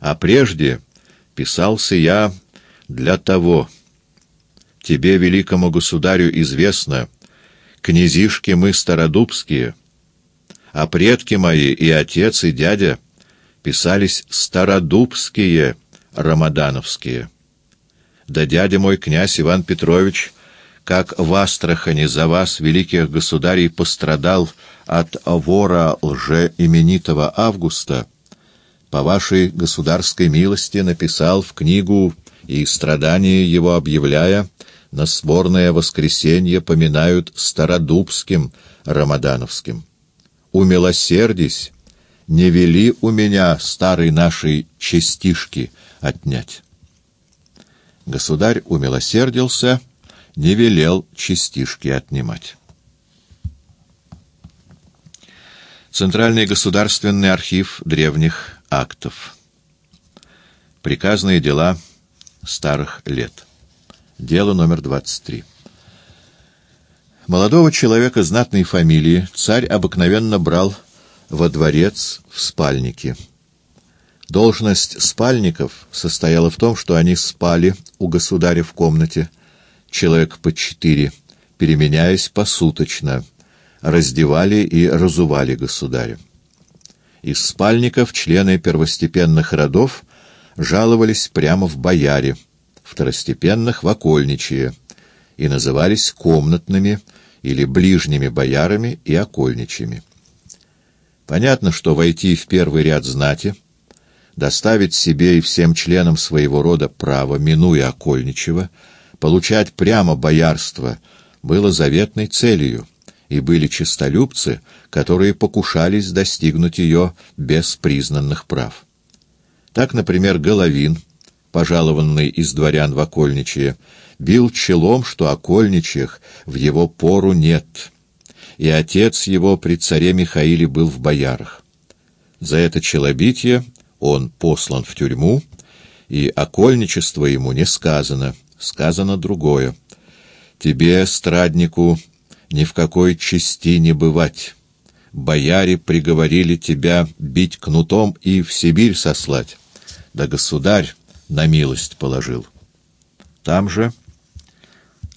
А прежде писался я для того. Тебе, великому государю, известно, князишки мы стародубские, а предки мои и отец, и дядя писались стародубские, рамадановские. Да дядя мой, князь Иван Петрович, как в Астрахани за вас, великих государей, пострадал от вора лжеименитого Августа, по вашей государской милости написал в книгу и страдания его объявляя, на сборное воскресенье поминают стародубским рамадановским. Умилосердись, не вели у меня старой нашей частишки отнять. Государь умилосердился, не велел частишки отнимать. Центральный государственный архив древних актов. Приказные дела старых лет. Дело номер 23. Молодого человека знатной фамилии царь обыкновенно брал во дворец в спальнике. Должность спальников состояла в том, что они спали у государя в комнате, человек по четыре, переменяясь посуточно, раздевали и разували государя. Из спальников члены первостепенных родов жаловались прямо в бояре, второстепенных — в окольничье, и назывались комнатными или ближними боярами и окольничьими. Понятно, что войти в первый ряд знати, доставить себе и всем членам своего рода право, минуя окольничего, получать прямо боярство, было заветной целью, и были честолюбцы, которые покушались достигнуть ее без признанных прав. Так, например, Головин — пожалованный из дворян в окольничье, бил челом, что окольничьих в его пору нет, и отец его при царе Михаиле был в боярах. За это челобитие он послан в тюрьму, и окольничество ему не сказано, сказано другое. «Тебе, страднику, ни в какой чести не бывать. Бояре приговорили тебя бить кнутом и в Сибирь сослать. Да государь на милость положил. Там же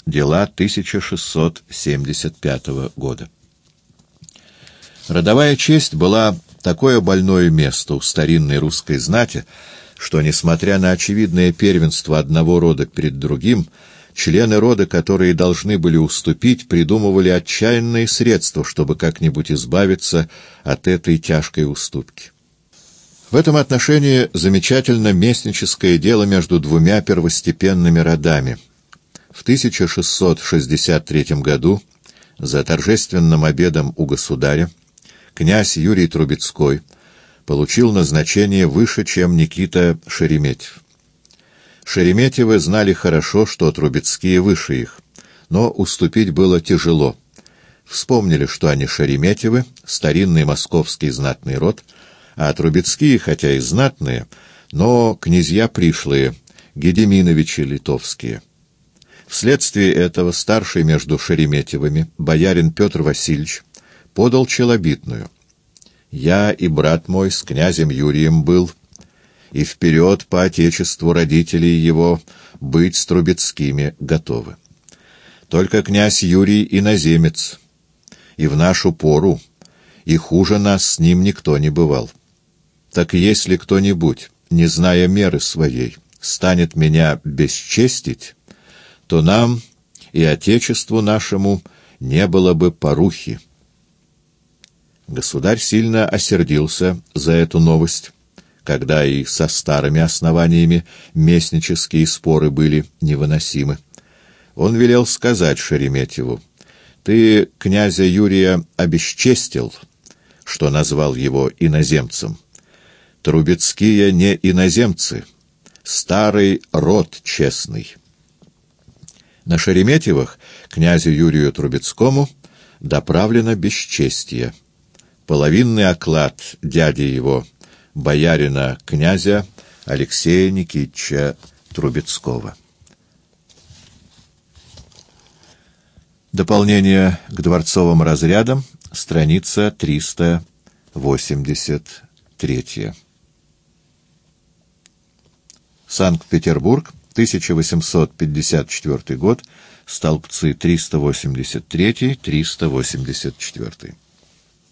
дела 1675 года. Родовая честь была такое больное место у старинной русской знати, что, несмотря на очевидное первенство одного рода перед другим, члены рода, которые должны были уступить, придумывали отчаянные средства, чтобы как-нибудь избавиться от этой тяжкой уступки. В этом отношении замечательно местническое дело между двумя первостепенными родами. В 1663 году за торжественным обедом у государя князь Юрий Трубецкой получил назначение выше, чем Никита Шереметьев. Шереметьевы знали хорошо, что Трубецкие выше их, но уступить было тяжело. Вспомнили, что они Шереметьевы, старинный московский знатный род — а Трубецкие, хотя и знатные, но князья пришлые, Гедеминовичи литовские. Вследствие этого старший между Шереметьевыми, боярин Петр Васильевич, подал челобитную. «Я и брат мой с князем Юрием был, и вперед по отечеству родителей его быть с Трубецкими готовы. Только князь Юрий иноземец, и в нашу пору, и хуже нас с ним никто не бывал». Так если кто-нибудь, не зная меры своей, станет меня бесчестить, то нам и Отечеству нашему не было бы порухи. Государь сильно осердился за эту новость, когда и со старыми основаниями местнические споры были невыносимы. Он велел сказать Шереметьеву, «Ты князя Юрия обесчестил, что назвал его иноземцем». Трубецкие не иноземцы, старый род честный. На Шереметьевых князю Юрию Трубецкому доправлено бесчестье. Половинный оклад дяди его, боярина князя Алексея Никитича Трубецкого. Дополнение к дворцовым разрядам, страница 383. Санкт-Петербург, 1854 год, столбцы 383-384.